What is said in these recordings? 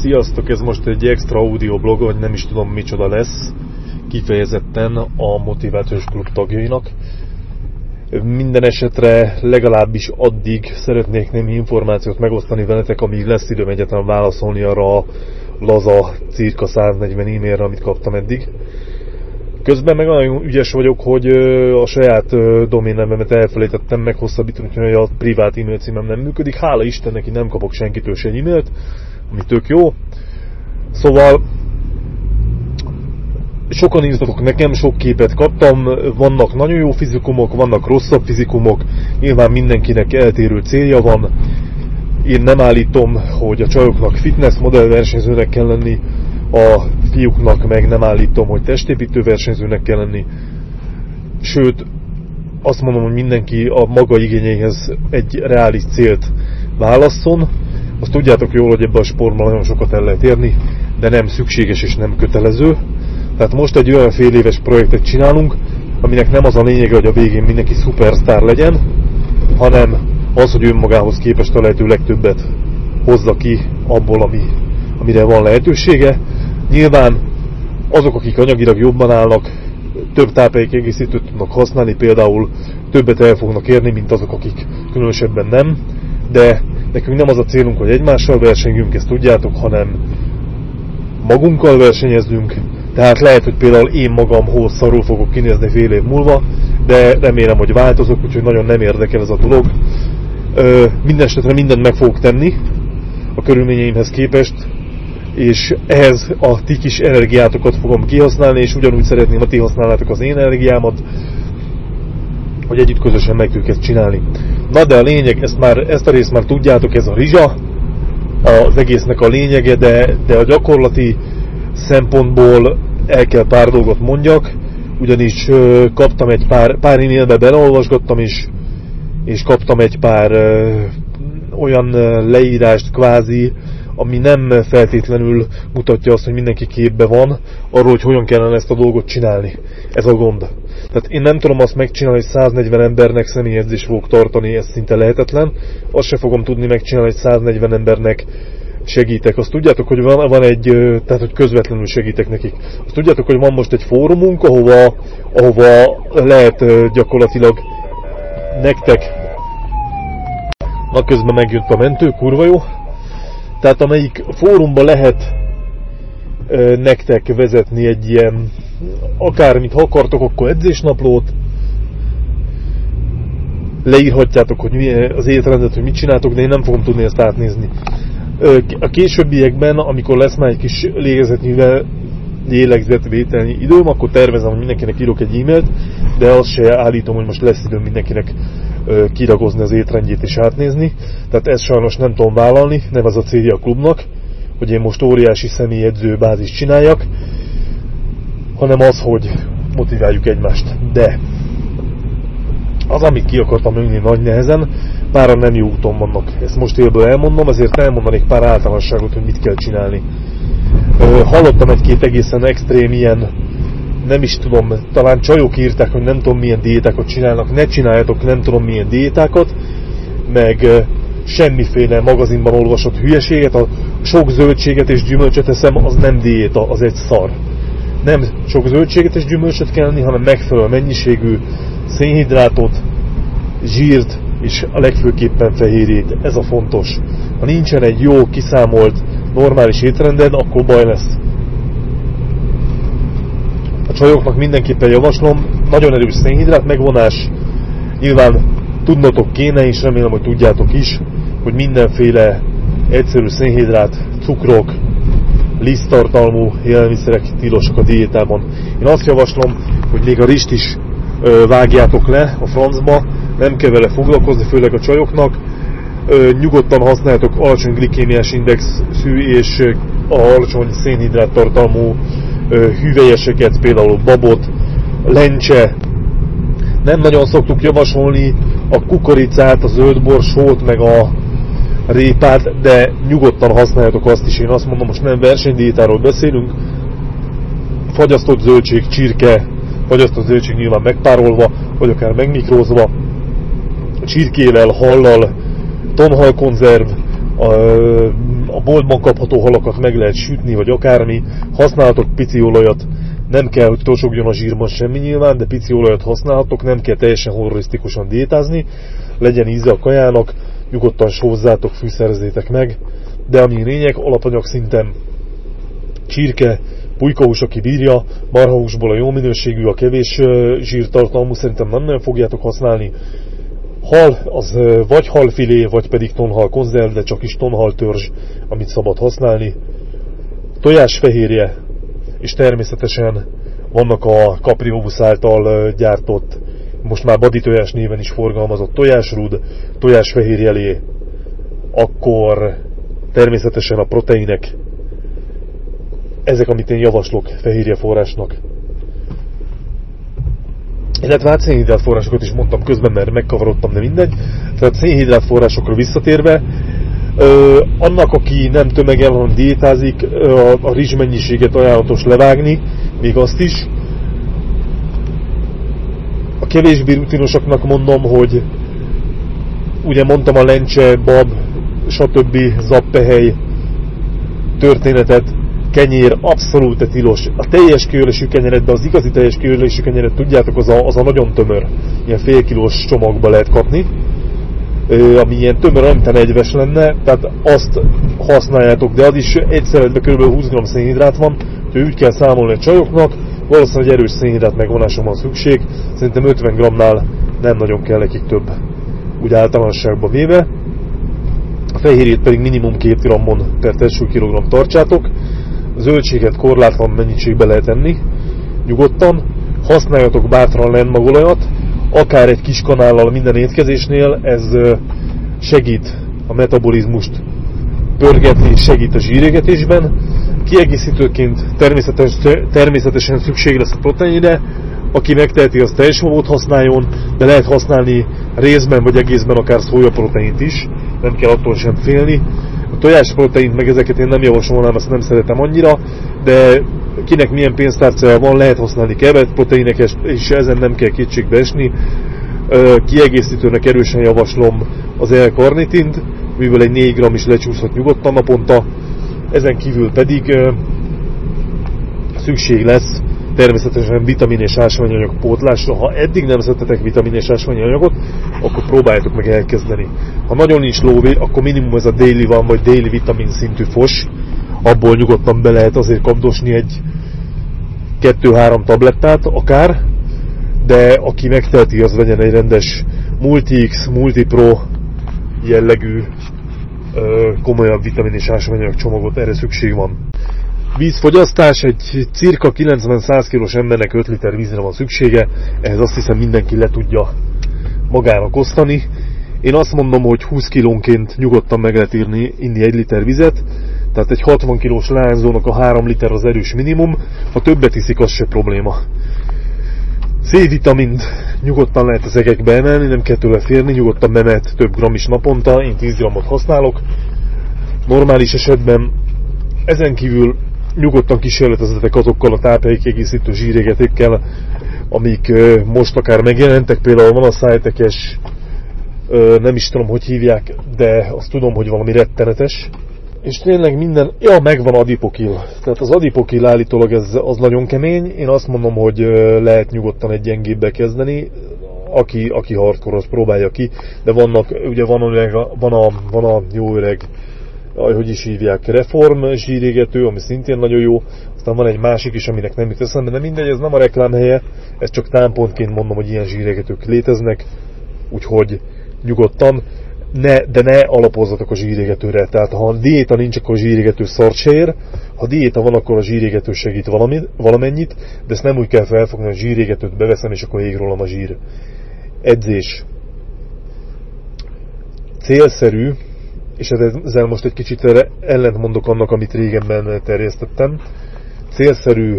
Sziasztok, ez most egy extra audio blog, vagy nem is tudom micsoda lesz, kifejezetten a Motivációs Klub tagjainak. Minden esetre legalábbis addig szeretnék némi információt megosztani veletek, amíg lesz időm egyetlen válaszolni arra a laza cirka 140 e-mailre, amit kaptam eddig. Közben meg nagyon ügyes vagyok, hogy a saját doménnevemet elfelejtettem meghosszabbítani, hogy a privát e-mail címem nem működik. Hála Istennek, én nem kapok senkitől se e-mailt, ami tök jó. Szóval sokan írtatok nekem, sok képet kaptam, vannak nagyon jó fizikumok, vannak rosszabb fizikumok, nyilván mindenkinek eltérő célja van. Én nem állítom, hogy a csajoknak fitness modellversenyzőnek kell lenni, a fiúknak meg nem állítom, hogy testépítő versenyzőnek kell lenni. Sőt, azt mondom, hogy mindenki a maga igényeihez egy reális célt válasszon. Azt tudjátok jól, hogy ebben a sportban nagyon sokat el lehet érni, de nem szükséges és nem kötelező. Tehát most egy olyan fél éves projektet csinálunk, aminek nem az a lényege, hogy a végén mindenki szupersztár legyen, hanem az, hogy önmagához képest a lehető legtöbbet hozza ki abból, ami, amire van lehetősége. Nyilván azok, akik anyagilag jobban állnak, több táplálékegészítőt tudnak használni, például többet el fognak érni, mint azok, akik különösebben nem, de nekünk nem az a célunk, hogy egymással versenyünk, ezt tudjátok, hanem magunkkal versenyezünk, tehát lehet, hogy például én magam hosszarul fogok kinézni fél év múlva, de remélem, hogy változok, úgyhogy nagyon nem érdekel ez a dolog. Mindenesetre mindent meg fogok tenni a körülményeimhez képest, és ehhez a ti kis energiátokat fogom kihasználni, és ugyanúgy szeretném, ha ti használnátok az én energiámat, hogy együtt közösen meg tudjuk ezt csinálni. Na de a lényeg, ezt, már, ezt a részt már tudjátok, ez a rizsa, az egésznek a lényege, de, de a gyakorlati szempontból el kell pár dolgot mondjak, ugyanis ö, kaptam egy pár, pár e-mailbe beleolvasgattam, és, és kaptam egy pár ö, olyan leírást kvázi, ami nem feltétlenül mutatja azt, hogy mindenki képbe van, arról, hogy hogyan kellene ezt a dolgot csinálni. Ez a gond. Tehát én nem tudom azt megcsinálni, hogy 140 embernek személyedzést fogok tartani, ez szinte lehetetlen. Azt se fogom tudni megcsinálni, hogy 140 embernek segítek. Azt tudjátok, hogy van, van egy, tehát hogy közvetlenül segítek nekik. Azt tudjátok, hogy van most egy fórumunk, ahova, ahova lehet gyakorlatilag nektek Na közben megjött a mentő, kurva jó. Tehát amelyik fórumban lehet nektek vezetni egy ilyen, akármit ha akartok, akkor edzésnaplót, leírhatjátok, hogy mi az étrendet, hogy mit csináltok, de én nem fogom tudni ezt átnézni. A későbbiekben, amikor lesz már egy kis lélegzetnyűvel lélegzetvételnyi időm, akkor tervezem, hogy mindenkinek írok egy e-mailt, de azt se állítom, hogy most lesz időm mindenkinek kiragozni az étrendjét és átnézni. Tehát ezt sajnos nem tudom vállalni, nem az a célja a klubnak, hogy én most óriási személyedző bázis csináljak, hanem az, hogy motiváljuk egymást. De az, amit ki akartam ülni nagy nehezen, páran nem jó úton vannak. Ezt most élből elmondom, azért elmondanék pár általánosságot, hogy mit kell csinálni. Hallottam egy-két egészen extrém ilyen, nem is tudom, talán csajok írták, hogy nem tudom milyen diétákat csinálnak, ne csináljatok nem tudom milyen diétákat, meg semmiféle magazinban olvasott hülyeséget, a sok zöldséget és gyümölcsöt eszem, az nem diéta, az egy szar. Nem sok zöldséget és gyümölcsöt kell enni, hanem megfelelő mennyiségű szénhidrátot, zsírt, és a legfőképpen fehérjét. Ez a fontos. Ha nincsen egy jó, kiszámolt, normális étrended, akkor baj lesz. Csajoknak mindenképpen javaslom, nagyon erős szénhidrát megvonás, nyilván tudnotok kéne, és remélem, hogy tudjátok is, hogy mindenféle egyszerű szénhidrát, cukrok, liszttartalmú élelmiszerek tilosak a diétában. Én azt javaslom, hogy még a rist is vágjátok le a francba, nem kell vele foglalkozni, főleg a csajoknak. Nyugodtan használjátok alacsony glikémiás indexű és a alacsony szénhidrát tartalmú hüvelyeseket, például babot, lencse. Nem nagyon szoktuk javasolni a kukoricát, a zöldborsót, meg a répát, de nyugodtan használjátok azt is. Én azt mondom, most nem versenydiétáról beszélünk, fagyasztott zöldség, csirke, fagyasztott zöldség nyilván megpárolva, vagy akár megmikrózva, csirkével, hallal, tonhalkonzerv, a boltban kapható halakat meg lehet sütni, vagy akármi. Használhatok pici olajat, nem kell, hogy tosogjon a zsírban semmi nyilván, de pici olajat használhatok, nem kell teljesen horrorisztikusan diétázni, legyen íze a kajának, nyugodtan sózzátok, fűszerzétek meg, de ami lényeg, alapanyag szinten csirke, pulykahús, aki bírja, marhahúsból a jó minőségű, a kevés zsírtartalmú szerintem nem nagyon fogjátok használni. Hal, az vagy halfilé, vagy pedig tonhal konzerv, de csak is tonhal törzs, amit szabad használni. Tojás fehérje, és természetesen vannak a Capriovus által gyártott, most már badi tojás néven is forgalmazott tojásrúd, tojásfehérjelé, akkor természetesen a proteinek, ezek, amit én javaslok fehérje forrásnak. Illetve hát szénhidrát forrásokat is mondtam közben, mert megkavarodtam, de mindegy. Tehát szénhidrát forrásokra visszatérve, Ö, annak, aki nem tömegel, hanem diétázik, a, a rizs mennyiséget ajánlatos levágni, még azt is. A kevésbé rutinosaknak mondom, hogy ugye mondtam a lencse, bab, stb. zappehely történetet, kenyér abszolút tilos. A teljes kiölésű kenyeret, de az igazi teljes kiölésű kenyeret tudjátok, az a, az a nagyon tömör, ilyen félkilós csomagba lehet kapni ami ilyen tömör amiten egyves lenne, tehát azt használjátok, de az is egy szeretben kb. 20 g szénhidrát van, hogy úgy kell számolni a csajoknak, valószínűleg erős szénhidrát megvonásra van szükség, szerintem 50 g-nál nem nagyon kell nekik több, úgy általánosságban véve. A fehérjét pedig minimum 2 g per testű kilogramm tartsátok, zöldséget korlátlan mennyiségbe lehet enni, nyugodtan, használjatok bátran lenmagolajat, akár egy kis kanállal minden étkezésnél, ez segít a metabolizmust pörgetni, segít a zsírégetésben. Kiegészítőként természetes, természetesen szükség lesz a proteinre, aki megteheti, az teljes havót használjon, de lehet használni részben vagy egészben akár szójaproteint is, nem kell attól sem félni. A tojásproteint meg ezeket én nem javasolnám, azt nem szeretem annyira, de kinek milyen pénztárcája van, lehet használni kevet proteineket, és ezen nem kell kétségbe esni. Kiegészítőnek erősen javaslom az L-karnitint, mivel egy 4 g is lecsúszhat nyugodtan naponta. Ezen kívül pedig szükség lesz természetesen vitamin és ásványanyag pótlásra. Ha eddig nem szedtetek vitamin és ásványanyagot, akkor próbáljátok meg elkezdeni. Ha nagyon nincs lóvé, akkor minimum ez a daily van, vagy daily vitamin szintű fos, abból nyugodtan be lehet azért kapdosni egy kettő-három tablettát akár, de aki megteheti, az vegyen egy rendes Multi-X, Multi-Pro jellegű komolyabb vitamin és ásványanyag csomagot, erre szükség van. Vízfogyasztás, egy cirka 90-100 kg embernek 5 liter vízre van szüksége, ehhez azt hiszem mindenki le tudja magának osztani. Én azt mondom, hogy 20 kilónként nyugodtan meg lehet írni, inni 1 liter vizet, tehát egy 60 kilós leányzónak a 3 liter az erős minimum, ha többet iszik, az se probléma. C-vitamint nyugodtan lehet az egekbe emelni, nem kell tőle férni, nyugodtan bemet több gram is naponta, én 10 gramot használok. Normális esetben ezen kívül nyugodtan kísérletezetek azokkal a táplálékkiegészítő zsírégetékkel, amik most akár megjelentek, például van a szájtekes, nem is tudom, hogy hívják, de azt tudom, hogy valami rettenetes, és tényleg minden, ja, megvan adipokil. Tehát az adipokil állítólag ez, az nagyon kemény. Én azt mondom, hogy lehet nyugodtan egy gyengébbe kezdeni. Aki, aki hardcore, az próbálja ki. De vannak, ugye van, van, a, van a jó öreg, hogy is hívják, reform zsírégető, ami szintén nagyon jó. Aztán van egy másik is, aminek nem jut eszembe, de mindegy, ez nem a reklám helye. Ez csak támpontként mondom, hogy ilyen zsírégetők léteznek. Úgyhogy nyugodtan ne, de ne alapozzatok a zsírégetőre. Tehát ha diéta nincs, akkor a zsírégető szart se ér. Ha diéta van, akkor a zsírégető segít valami, valamennyit, de ezt nem úgy kell felfogni, hogy a zsírégetőt beveszem, és akkor ég rólam a zsír. Edzés. Célszerű, és ezzel most egy kicsit ellentmondok annak, amit régenben terjesztettem. Célszerű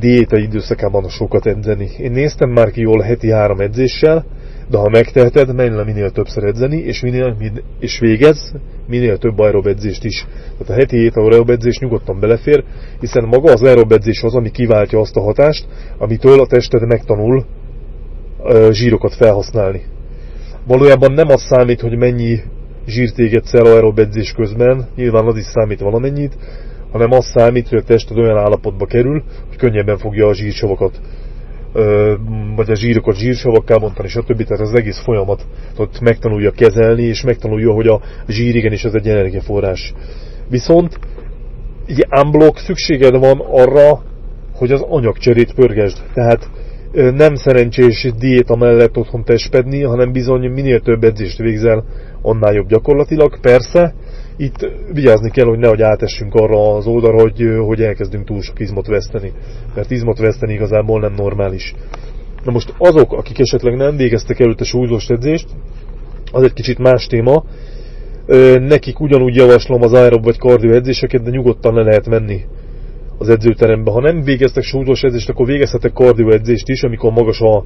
diéta időszakában sokat edzeni. Én néztem már ki jól heti három edzéssel, de ha megteheted, menj le minél többször edzeni, és, minél, és végez minél több aerob edzést is. Tehát a heti 7 aerob edzés nyugodtan belefér, hiszen maga az aerob edzés az, ami kiváltja azt a hatást, amitől a tested megtanul zsírokat felhasználni. Valójában nem az számít, hogy mennyi zsírt égetsz el aerob edzés közben, nyilván az is számít valamennyit, hanem az számít, hogy a tested olyan állapotba kerül, hogy könnyebben fogja a zsírsavakat vagy a zsírokat zsírsavakká bontani, stb. Tehát az egész folyamat ott megtanulja kezelni, és megtanulja, hogy a zsír igenis az egy energiaforrás. Viszont így unblock szükséged van arra, hogy az anyagcserét pörgesd. Tehát nem szerencsés diéta mellett otthon testpedni, hanem bizony minél több edzést végzel, annál jobb gyakorlatilag. Persze, itt vigyázni kell, hogy nehogy átessünk arra az oldalra, hogy, hogy elkezdünk túl sok izmot veszteni. Mert izmot veszteni igazából nem normális. Na most azok, akik esetleg nem végeztek előtte súlyzós edzést, az egy kicsit más téma. Nekik ugyanúgy javaslom az aerob vagy kardio edzéseket, de nyugodtan le lehet menni az edzőterembe. Ha nem végeztek súlyzós edzést, akkor végezhetek kardio edzést is, amikor magas a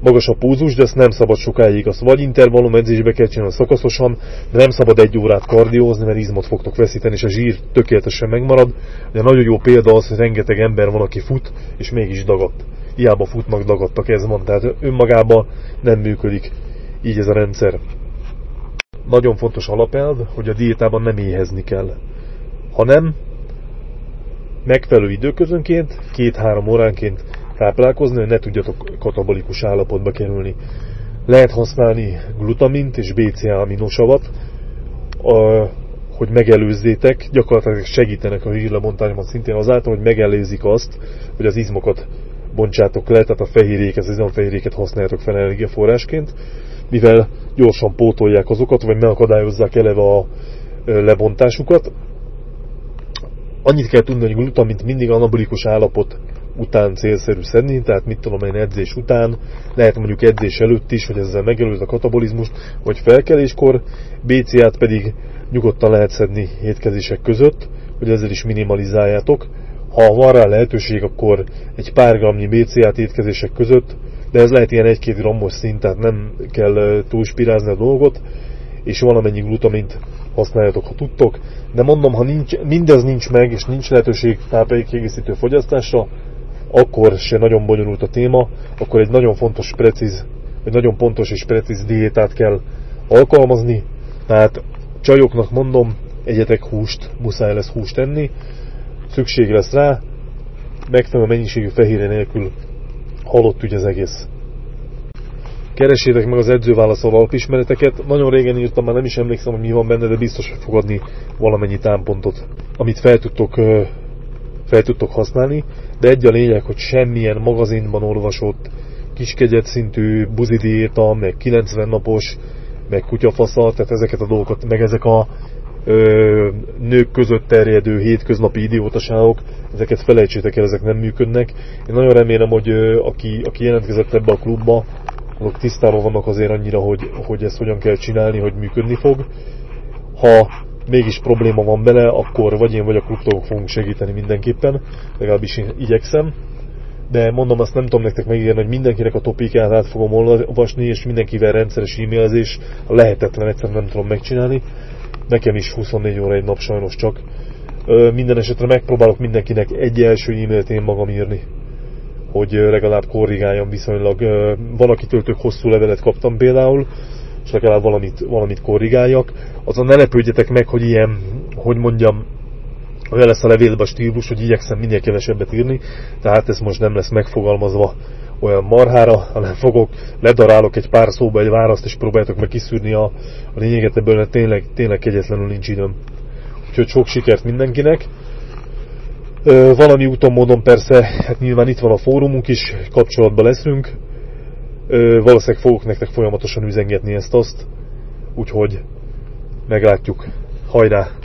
magas a púzus, de ezt nem szabad sokáig. Azt vagy intervallum edzésbe kell csinálni szakaszosan, de nem szabad egy órát kardiózni, mert izmot fogtok veszíteni, és a zsír tökéletesen megmarad. De nagyon jó példa az, hogy rengeteg ember van, aki fut, és mégis dagadt. Hiába futnak, dagadtak, ez van. Tehát önmagában nem működik így ez a rendszer. Nagyon fontos alapelv, hogy a diétában nem éhezni kell, hanem megfelelő időközönként, két-három óránként táplálkozni, hogy ne tudjatok katabolikus állapotba kerülni. Lehet használni glutamint és BCA aminosavat, hogy megelőzzétek, gyakorlatilag segítenek a hírlebontásban szintén azáltal, hogy megelőzik azt, hogy az izmokat bontsátok le, tehát a fehérjéket, az izomfehérjéket használjátok fel energiaforrásként, mivel gyorsan pótolják azokat, vagy megakadályozzák eleve a lebontásukat. Annyit kell tudni, hogy glutamint mindig anabolikus állapot után célszerű szedni, tehát mit tudom én edzés után, lehet mondjuk edzés előtt is, hogy ezzel megelőz a katabolizmust, vagy felkeléskor, BCA-t pedig nyugodtan lehet szedni étkezések között, hogy ezzel is minimalizáljátok. Ha van rá lehetőség, akkor egy pár gramnyi BCA-t étkezések között, de ez lehet ilyen 1-2 grammos szint, tehát nem kell túlspirázni a dolgot, és valamennyi glutamint használjatok, ha tudtok. De mondom, ha nincs, mindez nincs meg, és nincs lehetőség táplálékkiegészítő fogyasztásra, akkor se nagyon bonyolult a téma, akkor egy nagyon fontos, precíz, egy nagyon pontos és precíz diétát kell alkalmazni, tehát csajoknak mondom, egyetek húst, muszáj lesz húst enni, szükség lesz rá, megfelelő mennyiségű fehérje nélkül halott ügy az egész. Keresétek meg az edzőválaszol alapismereteket. Nagyon régen írtam, már nem is emlékszem, hogy mi van benne, de biztos, hogy fogadni valamennyi támpontot, amit fel tudtok fel tudtok használni, de egy a lényeg, hogy semmilyen magazinban olvasott kiskegyet szintű buzidiéta, meg 90 napos, meg kutyafaszal, tehát ezeket a dolgokat, meg ezek a ö, nők között terjedő hétköznapi idiótaságok, ezeket felejtsétek el, ezek nem működnek. Én nagyon remélem, hogy ö, aki, aki jelentkezett ebbe a klubba, azok tisztában vannak azért annyira, hogy, hogy ezt hogyan kell csinálni, hogy működni fog. Ha mégis probléma van bele, akkor vagy én vagy a klubtagok fogunk segíteni mindenképpen, legalábbis én igyekszem. De mondom, azt nem tudom nektek megígérni, hogy mindenkinek a topikát át fogom olvasni, és mindenkivel rendszeres e-mailzés, lehetetlen egyszerűen nem tudom megcsinálni. Nekem is 24 óra egy nap sajnos csak. Minden esetre megpróbálok mindenkinek egy első e-mailt én magam írni hogy legalább korrigáljam viszonylag. Van, akitől tök hosszú levelet kaptam például, és legalább valamit, valamit korrigáljak. Azon ne lepődjetek meg, hogy ilyen, hogy mondjam, olyan lesz a levélben a stílus, hogy igyekszem minél kevesebbet írni, tehát ez most nem lesz megfogalmazva olyan marhára, hanem fogok, ledarálok egy pár szóba egy választ, és próbáljátok meg kiszűrni a, a lényeget ebből, mert tényleg, tényleg kegyetlenül nincs időm. Úgyhogy sok sikert mindenkinek. Ö, valami úton, módon persze, hát nyilván itt van a fórumunk is, kapcsolatban leszünk, valószínűleg fogok nektek folyamatosan üzengetni ezt-azt, úgyhogy meglátjuk. Hajrá!